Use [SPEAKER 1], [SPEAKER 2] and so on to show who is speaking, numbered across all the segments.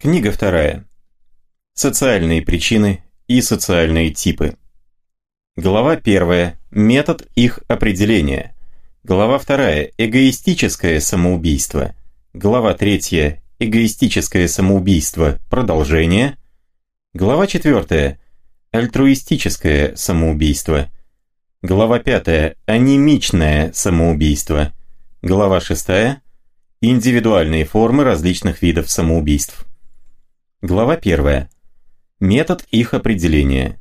[SPEAKER 1] Книга вторая. Социальные причины и социальные типы. Глава первая. Метод их определения. Глава вторая. Эгоистическое самоубийство. Глава третья. Эгоистическое самоубийство. Продолжение. Глава четвертая. Альтруистическое самоубийство. Глава пятая. Анемичное самоубийство. Глава шестая. Индивидуальные формы различных видов самоубийств. Глава 1. Метод их определения.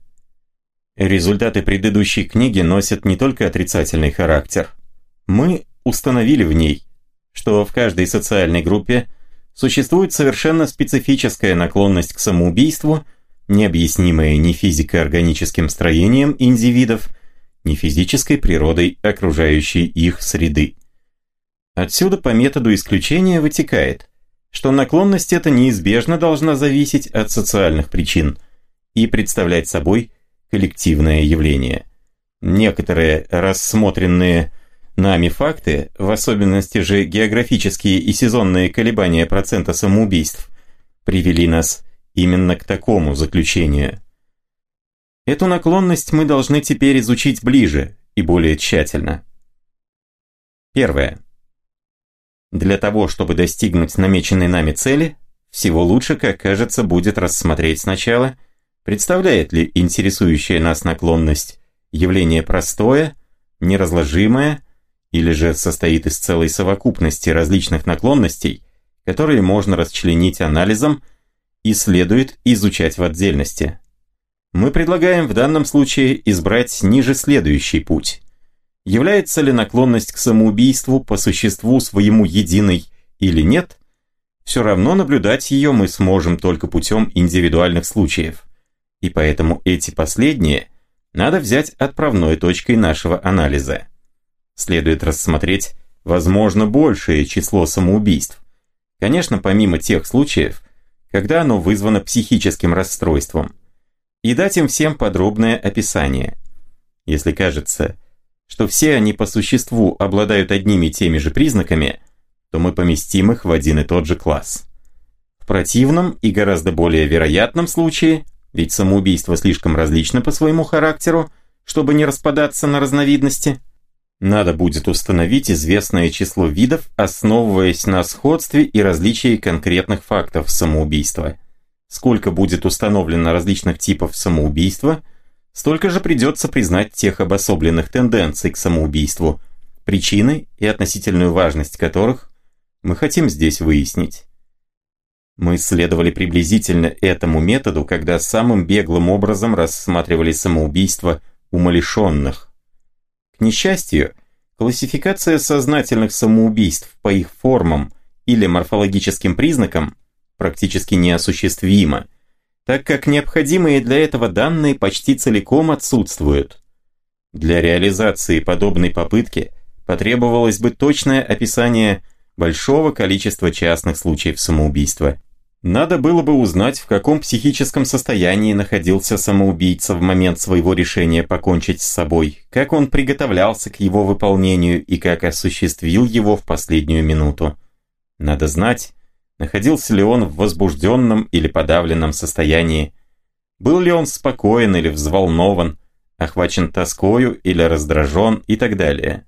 [SPEAKER 1] Результаты предыдущей книги носят не только отрицательный характер. Мы установили в ней, что в каждой социальной группе существует совершенно специфическая наклонность к самоубийству, необъяснимая ни физико-органическим строением индивидов, ни физической природой окружающей их среды. Отсюда по методу исключения вытекает – что наклонность эта неизбежно должна зависеть от социальных причин и представлять собой коллективное явление. Некоторые рассмотренные нами факты, в особенности же географические и сезонные колебания процента самоубийств, привели нас именно к такому заключению. Эту наклонность мы должны теперь изучить ближе и более тщательно. Первое. Для того, чтобы достигнуть намеченной нами цели, всего лучше, как кажется, будет рассмотреть сначала, представляет ли интересующая нас наклонность явление простое, неразложимое, или же состоит из целой совокупности различных наклонностей, которые можно расчленить анализом и следует изучать в отдельности. Мы предлагаем в данном случае избрать ниже следующий путь. Является ли наклонность к самоубийству по существу своему единой или нет, все равно наблюдать ее мы сможем только путем индивидуальных случаев. И поэтому эти последние надо взять отправной точкой нашего анализа. Следует рассмотреть, возможно, большее число самоубийств. Конечно, помимо тех случаев, когда оно вызвано психическим расстройством. И дать им всем подробное описание. Если кажется, что все они по существу обладают одними и теми же признаками, то мы поместим их в один и тот же класс. В противном и гораздо более вероятном случае, ведь самоубийство слишком различно по своему характеру, чтобы не распадаться на разновидности, надо будет установить известное число видов, основываясь на сходстве и различии конкретных фактов самоубийства. Сколько будет установлено различных типов самоубийства – столько же придется признать тех обособленных тенденций к самоубийству, причины и относительную важность которых мы хотим здесь выяснить. Мы следовали приблизительно этому методу, когда самым беглым образом рассматривали самоубийство умалишенных. К несчастью, классификация сознательных самоубийств по их формам или морфологическим признакам практически неосуществима, так как необходимые для этого данные почти целиком отсутствуют. Для реализации подобной попытки потребовалось бы точное описание большого количества частных случаев самоубийства. Надо было бы узнать, в каком психическом состоянии находился самоубийца в момент своего решения покончить с собой, как он приготовлялся к его выполнению и как осуществил его в последнюю минуту. Надо знать, Находился ли он в возбужденном или подавленном состоянии? Был ли он спокоен или взволнован, охвачен тоскою или раздражен и так далее?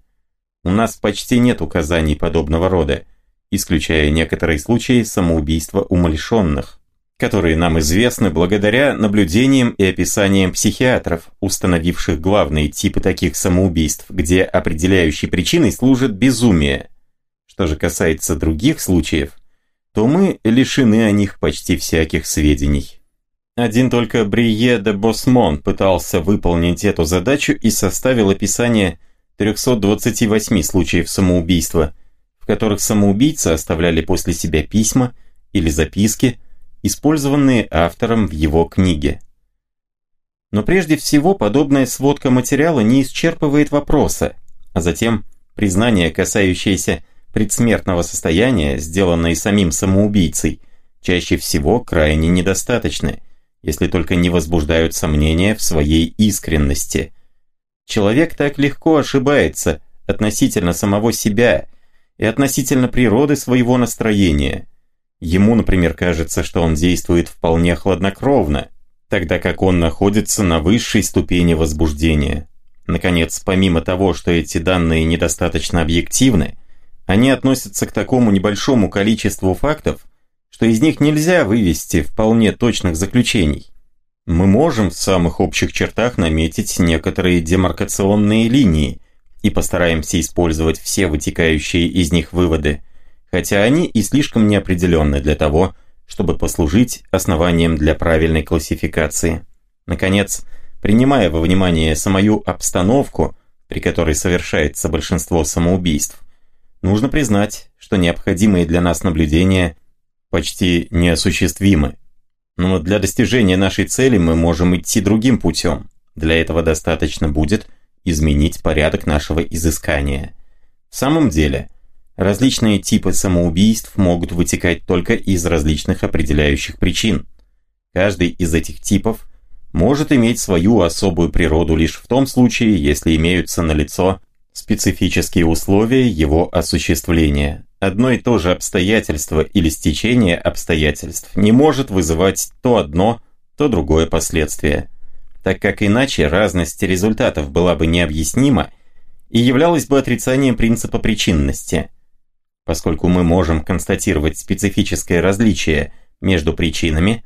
[SPEAKER 1] У нас почти нет указаний подобного рода, исключая некоторые случаи самоубийства умалишенных, которые нам известны благодаря наблюдениям и описаниям психиатров, установивших главные типы таких самоубийств, где определяющей причиной служит безумие. Что же касается других случаев, то мы лишены о них почти всяких сведений. Один только Брие де Босмон пытался выполнить эту задачу и составил описание 328 случаев самоубийства, в которых самоубийцы оставляли после себя письма или записки, использованные автором в его книге. Но прежде всего подобная сводка материала не исчерпывает вопроса, а затем признание, касающееся предсмертного состояния, сделанные самим самоубийцей, чаще всего крайне недостаточны, если только не возбуждают сомнения в своей искренности. Человек так легко ошибается относительно самого себя и относительно природы своего настроения. Ему, например, кажется, что он действует вполне хладнокровно, тогда как он находится на высшей ступени возбуждения. Наконец, помимо того, что эти данные недостаточно объективны, они относятся к такому небольшому количеству фактов, что из них нельзя вывести вполне точных заключений. Мы можем в самых общих чертах наметить некоторые демаркационные линии и постараемся использовать все вытекающие из них выводы, хотя они и слишком неопределенны для того, чтобы послужить основанием для правильной классификации. Наконец, принимая во внимание самую обстановку, при которой совершается большинство самоубийств, нужно признать, что необходимые для нас наблюдения почти неосуществимы. Но для достижения нашей цели мы можем идти другим путем. Для этого достаточно будет изменить порядок нашего изыскания. В самом деле – Различные типы самоубийств могут вытекать только из различных определяющих причин. Каждый из этих типов может иметь свою особую природу лишь в том случае, если имеются налицо специфические условия его осуществления. Одно и то же обстоятельство или стечение обстоятельств не может вызывать то одно, то другое последствие, так как иначе разность результатов была бы необъяснима и являлась бы отрицанием принципа причинности – поскольку мы можем констатировать специфическое различие между причинами,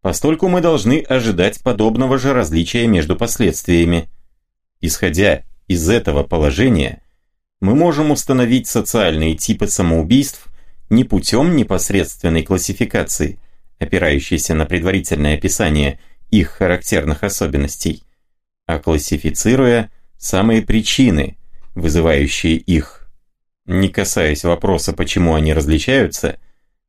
[SPEAKER 1] постольку мы должны ожидать подобного же различия между последствиями. Исходя из этого положения, мы можем установить социальные типы самоубийств не путем непосредственной классификации, опирающейся на предварительное описание их характерных особенностей, а классифицируя самые причины, вызывающие их не касаясь вопроса, почему они различаются,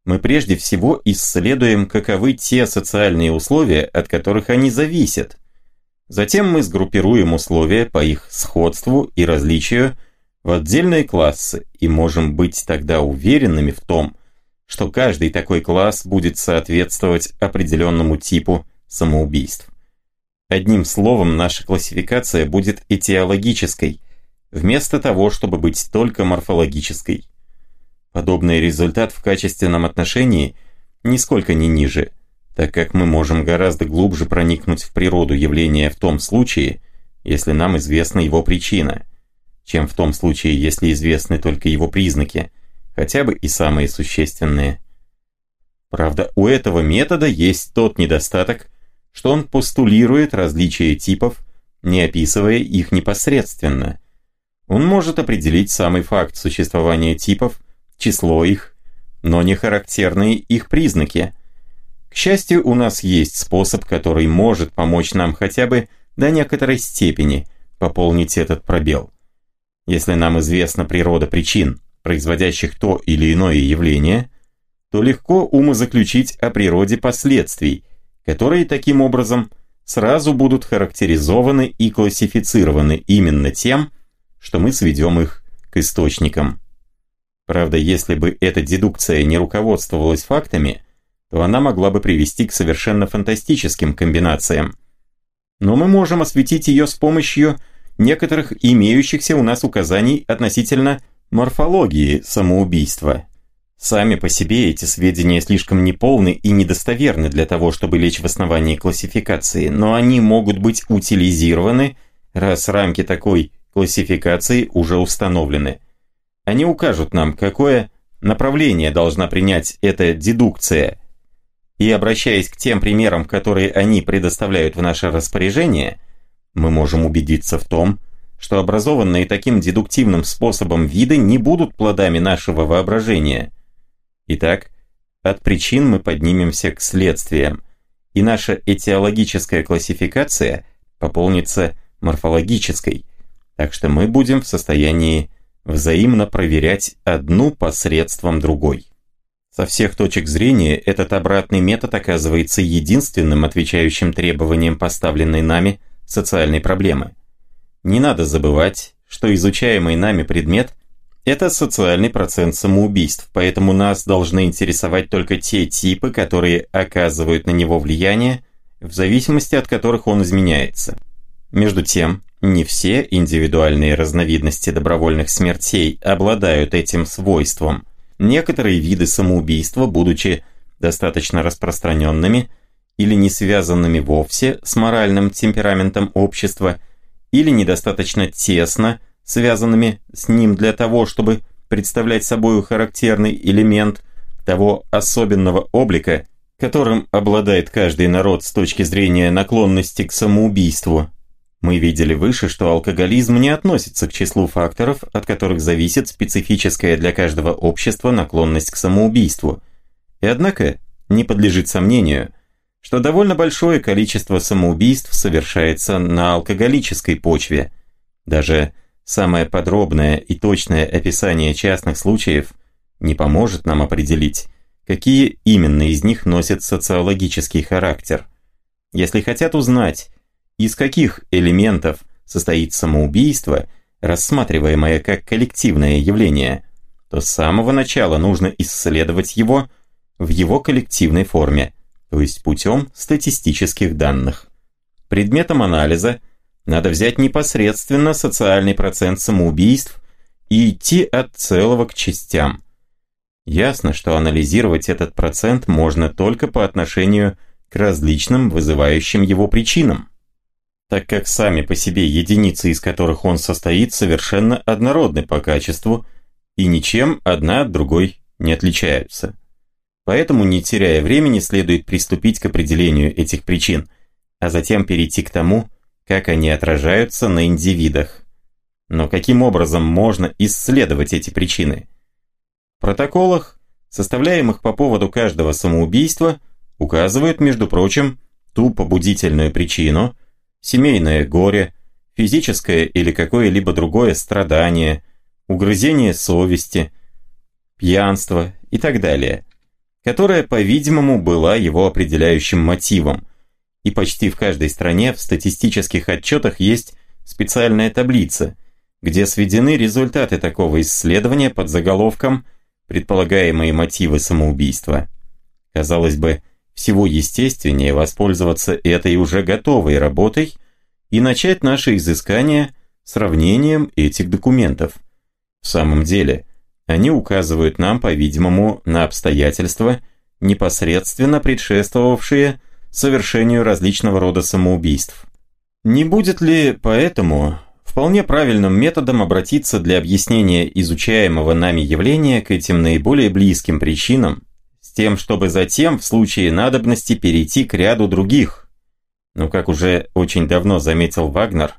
[SPEAKER 1] мы прежде всего исследуем, каковы те социальные условия, от которых они зависят. Затем мы сгруппируем условия по их сходству и различию в отдельные классы и можем быть тогда уверенными в том, что каждый такой класс будет соответствовать определенному типу самоубийств. Одним словом, наша классификация будет этиологической – вместо того, чтобы быть только морфологической. Подобный результат в качественном отношении нисколько не ниже, так как мы можем гораздо глубже проникнуть в природу явления в том случае, если нам известна его причина, чем в том случае, если известны только его признаки, хотя бы и самые существенные. Правда, у этого метода есть тот недостаток, что он постулирует различия типов, не описывая их непосредственно – он может определить самый факт существования типов, число их, но не характерные их признаки. К счастью, у нас есть способ, который может помочь нам хотя бы до некоторой степени пополнить этот пробел. Если нам известна природа причин, производящих то или иное явление, то легко умозаключить о природе последствий, которые таким образом сразу будут характеризованы и классифицированы именно тем, что мы сведем их к источникам. Правда, если бы эта дедукция не руководствовалась фактами, то она могла бы привести к совершенно фантастическим комбинациям. Но мы можем осветить ее с помощью некоторых имеющихся у нас указаний относительно морфологии самоубийства. Сами по себе эти сведения слишком неполны и недостоверны для того, чтобы лечь в основании классификации, но они могут быть утилизированы, раз рамки такой классификации уже установлены. Они укажут нам, какое направление должна принять эта дедукция. И обращаясь к тем примерам, которые они предоставляют в наше распоряжение, мы можем убедиться в том, что образованные таким дедуктивным способом виды не будут плодами нашего воображения. Итак, от причин мы поднимемся к следствиям, и наша этиологическая классификация пополнится морфологической – так что мы будем в состоянии взаимно проверять одну посредством другой. Со всех точек зрения этот обратный метод оказывается единственным отвечающим требованиям поставленной нами социальной проблемы. Не надо забывать, что изучаемый нами предмет – это социальный процент самоубийств, поэтому нас должны интересовать только те типы, которые оказывают на него влияние, в зависимости от которых он изменяется. Между тем, не все индивидуальные разновидности добровольных смертей обладают этим свойством, некоторые виды самоубийства, будучи достаточно распространенными или не связанными вовсе с моральным темпераментом общества, или недостаточно тесно связанными с ним для того, чтобы представлять собой характерный элемент того особенного облика, которым обладает каждый народ с точки зрения наклонности к самоубийству. Мы видели выше, что алкоголизм не относится к числу факторов, от которых зависит специфическая для каждого общества наклонность к самоубийству. И однако не подлежит сомнению, что довольно большое количество самоубийств совершается на алкоголической почве. Даже самое подробное и точное описание частных случаев не поможет нам определить, какие именно из них носят социологический характер. Если хотят узнать, из каких элементов состоит самоубийство, рассматриваемое как коллективное явление, то с самого начала нужно исследовать его в его коллективной форме, то есть путем статистических данных. Предметом анализа надо взять непосредственно социальный процент самоубийств и идти от целого к частям. Ясно, что анализировать этот процент можно только по отношению к различным вызывающим его причинам, так как сами по себе единицы, из которых он состоит, совершенно однородны по качеству и ничем одна от другой не отличаются. Поэтому, не теряя времени, следует приступить к определению этих причин, а затем перейти к тому, как они отражаются на индивидах. Но каким образом можно исследовать эти причины? протоколах, составляемых по поводу каждого самоубийства, указывают, между прочим, ту побудительную причину, семейное горе, физическое или какое-либо другое страдание, угрызение совести, пьянство и так далее, которая, по-видимому, была его определяющим мотивом. И почти в каждой стране в статистических отчетах есть специальная таблица, где сведены результаты такого исследования под заголовком предполагаемые мотивы самоубийства. Казалось бы, всего естественнее воспользоваться этой уже готовой работой и начать наше изыскание сравнением этих документов. В самом деле, они указывают нам, по-видимому, на обстоятельства, непосредственно предшествовавшие совершению различного рода самоубийств. Не будет ли поэтому вполне правильным методом обратиться для объяснения изучаемого нами явления к этим наиболее близким причинам, тем, чтобы затем в случае надобности перейти к ряду других. Но как уже очень давно заметил Вагнер,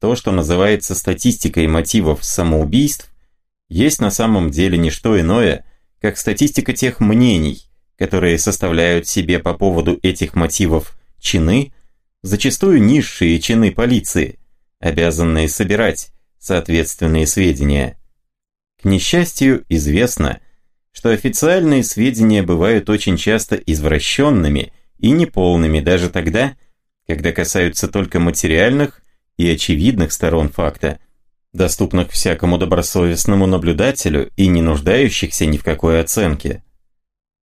[SPEAKER 1] то, что называется статистикой мотивов самоубийств, есть на самом деле не что иное, как статистика тех мнений, которые составляют себе по поводу этих мотивов чины, зачастую низшие чины полиции – обязанные собирать соответственные сведения. К несчастью, известно, что официальные сведения бывают очень часто извращенными и неполными даже тогда, когда касаются только материальных и очевидных сторон факта, доступных всякому добросовестному наблюдателю и не нуждающихся ни в какой оценке.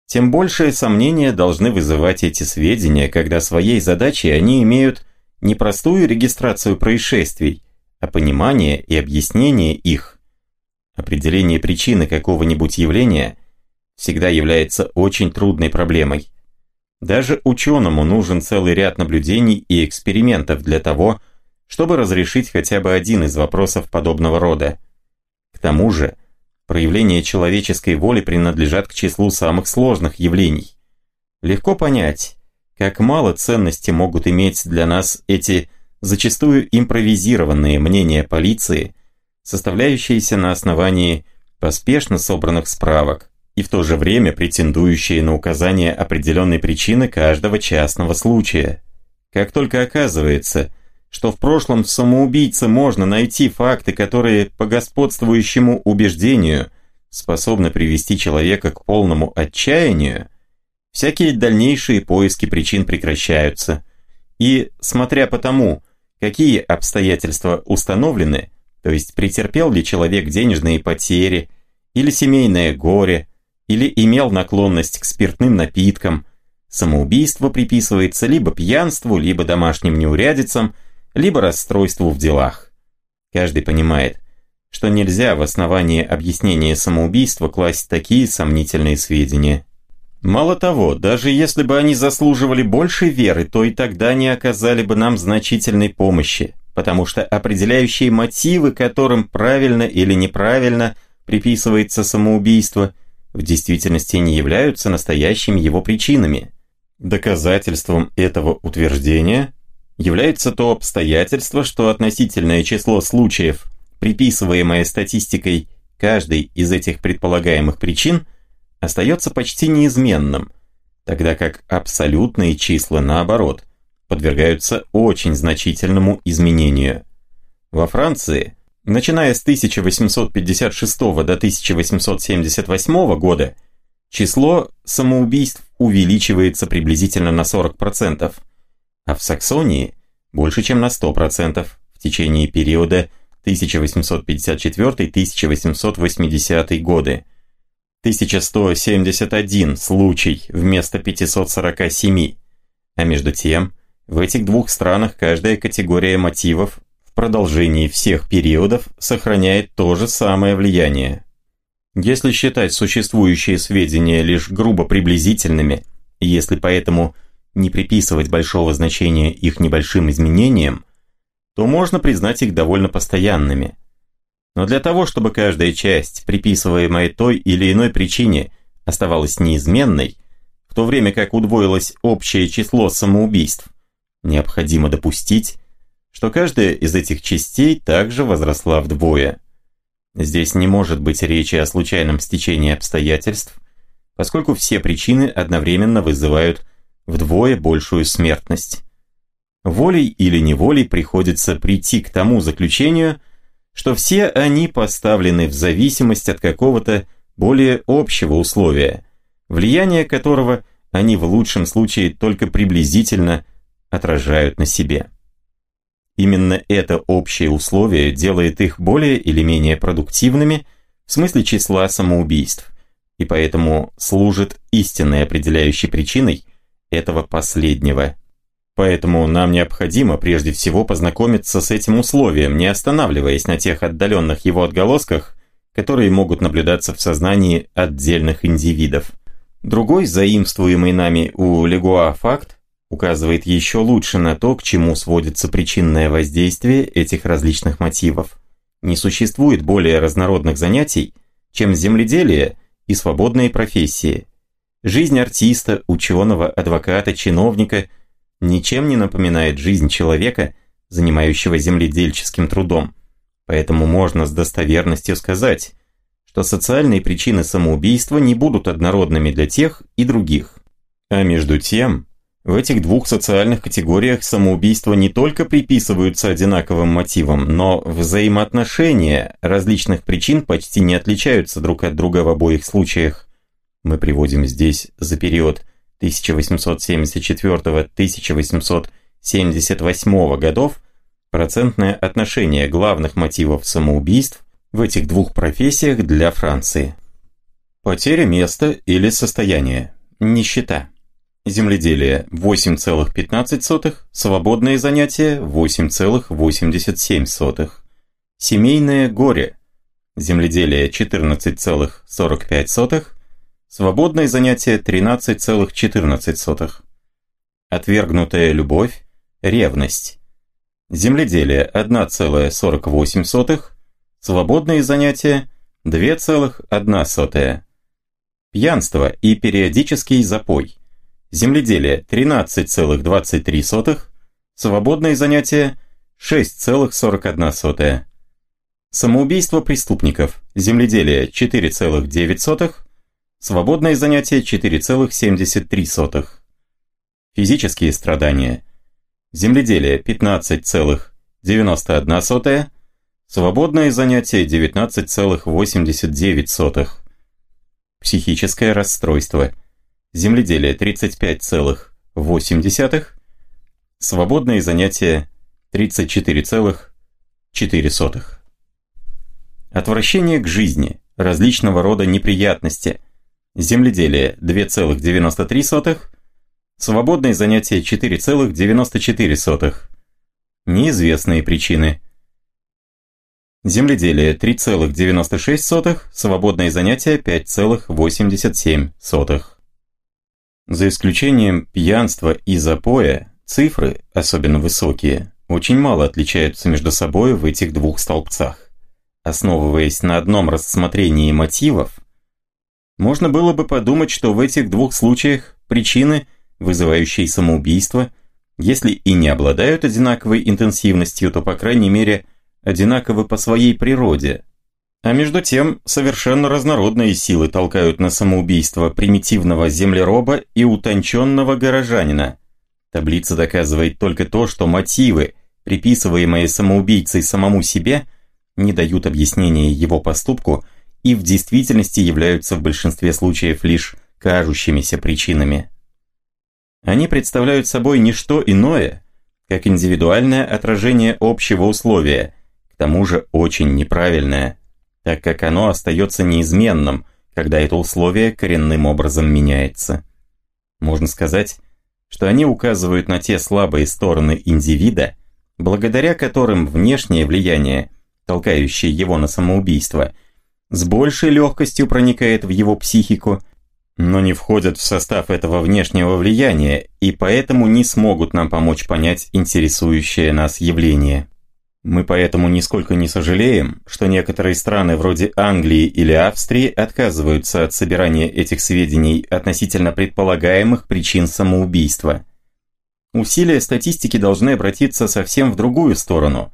[SPEAKER 1] Тем большее сомнения должны вызывать эти сведения, когда своей задачей они имеют не простую регистрацию происшествий, а понимание и объяснение их. Определение причины какого-нибудь явления всегда является очень трудной проблемой. Даже ученому нужен целый ряд наблюдений и экспериментов для того, чтобы разрешить хотя бы один из вопросов подобного рода. К тому же, проявления человеческой воли принадлежат к числу самых сложных явлений. Легко понять, как мало ценности могут иметь для нас эти зачастую импровизированные мнения полиции, составляющиеся на основании поспешно собранных справок и в то же время претендующие на указание определенной причины каждого частного случая. Как только оказывается, что в прошлом самоубийце можно найти факты, которые по господствующему убеждению способны привести человека к полному отчаянию, всякие дальнейшие поиски причин прекращаются. И, смотря по тому, какие обстоятельства установлены, то есть претерпел ли человек денежные потери, или семейное горе, или имел наклонность к спиртным напиткам, самоубийство приписывается либо пьянству, либо домашним неурядицам, либо расстройству в делах. Каждый понимает, что нельзя в основании объяснения самоубийства класть такие сомнительные сведения. Мало того, даже если бы они заслуживали большей веры, то и тогда не оказали бы нам значительной помощи, потому что определяющие мотивы, которым правильно или неправильно приписывается самоубийство, в действительности не являются настоящими его причинами. Доказательством этого утверждения является то обстоятельство, что относительное число случаев, приписываемое статистикой каждой из этих предполагаемых причин, остается почти неизменным, тогда как абсолютные числа, наоборот, подвергаются очень значительному изменению. Во Франции, начиная с 1856 до 1878 года, число самоубийств увеличивается приблизительно на 40%, а в Саксонии больше чем на 100% в течение периода 1854-1880 годы. 1171 случай вместо 547, а между тем в этих двух странах каждая категория мотивов в продолжении всех периодов сохраняет то же самое влияние. Если считать существующие сведения лишь грубо приблизительными, если поэтому не приписывать большого значения их небольшим изменениям, то можно признать их довольно постоянными. Но для того, чтобы каждая часть, приписываемая той или иной причине, оставалась неизменной, в то время как удвоилось общее число самоубийств, необходимо допустить, что каждая из этих частей также возросла вдвое. Здесь не может быть речи о случайном стечении обстоятельств, поскольку все причины одновременно вызывают вдвое большую смертность. Волей или неволей приходится прийти к тому заключению, что все они поставлены в зависимость от какого-то более общего условия, влияние которого они в лучшем случае только приблизительно отражают на себе. Именно это общее условие делает их более или менее продуктивными в смысле числа самоубийств, и поэтому служит истинной определяющей причиной этого последнего. Поэтому нам необходимо прежде всего познакомиться с этим условием, не останавливаясь на тех отдаленных его отголосках, которые могут наблюдаться в сознании отдельных индивидов. Другой заимствуемый нами у Легуа факт указывает еще лучше на то, к чему сводится причинное воздействие этих различных мотивов. Не существует более разнородных занятий, чем земледелие и свободные профессии. Жизнь артиста, ученого, адвоката, чиновника ничем не напоминает жизнь человека, занимающего земледельческим трудом. Поэтому можно с достоверностью сказать, что социальные причины самоубийства не будут однородными для тех и других. А между тем, в этих двух социальных категориях самоубийства не только приписываются одинаковым мотивам, но взаимоотношения различных причин почти не отличаются друг от друга в обоих случаях. Мы приводим здесь за период 1874-1878 годов процентное отношение главных мотивов самоубийств в этих двух профессиях для Франции. Потеря места или состояния. Нищета. Земледелие 8,15, свободные занятия 8,87. Семейное горе. Земледелие 14,45, свободные занятия 13,14. Отвергнутая любовь, ревность. Земледелие 1,48, свободные занятия 2,1. Пьянство и периодический запой земледелие 13,23, свободные занятия 6,41. Самоубийство преступников, земледелие 4,9, свободные занятия 4,73. Физические страдания, земледелие 15,91, свободные занятия 19,89. Психическое расстройство – земледелие 35,8, свободные занятия 34,4. Отвращение к жизни, различного рода неприятности, земледелие 2,93, свободные занятия 4,94. Неизвестные причины – Земледелие 3,96, свободные занятия 5,87. За исключением пьянства и запоя, цифры, особенно высокие, очень мало отличаются между собой в этих двух столбцах. Основываясь на одном рассмотрении мотивов, можно было бы подумать, что в этих двух случаях причины, вызывающие самоубийство, если и не обладают одинаковой интенсивностью, то, по крайней мере, одинаковы по своей природе. А между тем, совершенно разнородные силы толкают на самоубийство примитивного землероба и утонченного горожанина. Таблица доказывает только то, что мотивы, приписываемые самоубийцей самому себе, не дают объяснения его поступку и в действительности являются в большинстве случаев лишь кажущимися причинами. Они представляют собой не что иное, как индивидуальное отражение общего условия, к тому же очень неправильное, так как оно остается неизменным, когда это условие коренным образом меняется. Можно сказать, что они указывают на те слабые стороны индивида, благодаря которым внешнее влияние, толкающее его на самоубийство, с большей легкостью проникает в его психику, но не входят в состав этого внешнего влияния и поэтому не смогут нам помочь понять интересующее нас явление. Мы поэтому нисколько не сожалеем, что некоторые страны вроде Англии или Австрии отказываются от собирания этих сведений относительно предполагаемых причин самоубийства. Усилия статистики должны обратиться совсем в другую сторону.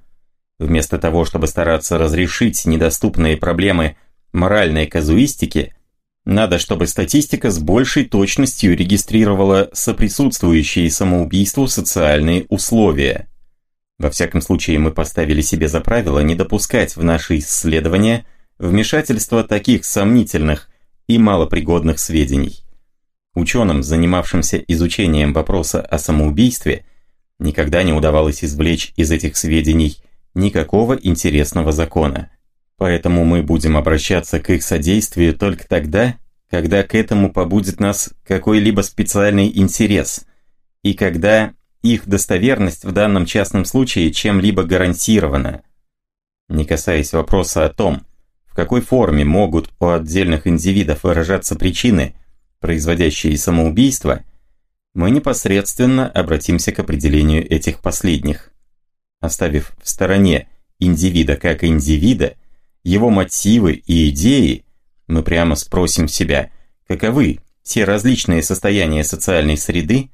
[SPEAKER 1] Вместо того, чтобы стараться разрешить недоступные проблемы моральной казуистики, надо, чтобы статистика с большей точностью регистрировала соприсутствующие самоубийству социальные условия. Во всяком случае, мы поставили себе за правило не допускать в наши исследования вмешательства таких сомнительных и малопригодных сведений. Ученым, занимавшимся изучением вопроса о самоубийстве, никогда не удавалось извлечь из этих сведений никакого интересного закона. Поэтому мы будем обращаться к их содействию только тогда, когда к этому побудет нас какой-либо специальный интерес, и когда их достоверность в данном частном случае чем-либо гарантирована. Не касаясь вопроса о том, в какой форме могут у отдельных индивидов выражаться причины, производящие самоубийство, мы непосредственно обратимся к определению этих последних. Оставив в стороне индивида как индивида, его мотивы и идеи, мы прямо спросим себя, каковы те различные состояния социальной среды,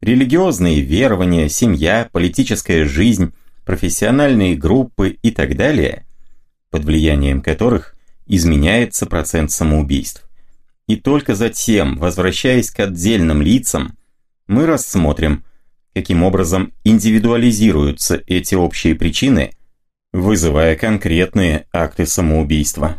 [SPEAKER 1] религиозные верования, семья, политическая жизнь, профессиональные группы и так далее, под влиянием которых изменяется процент самоубийств. И только затем, возвращаясь к отдельным лицам, мы рассмотрим, каким образом индивидуализируются эти общие причины, вызывая конкретные акты самоубийства.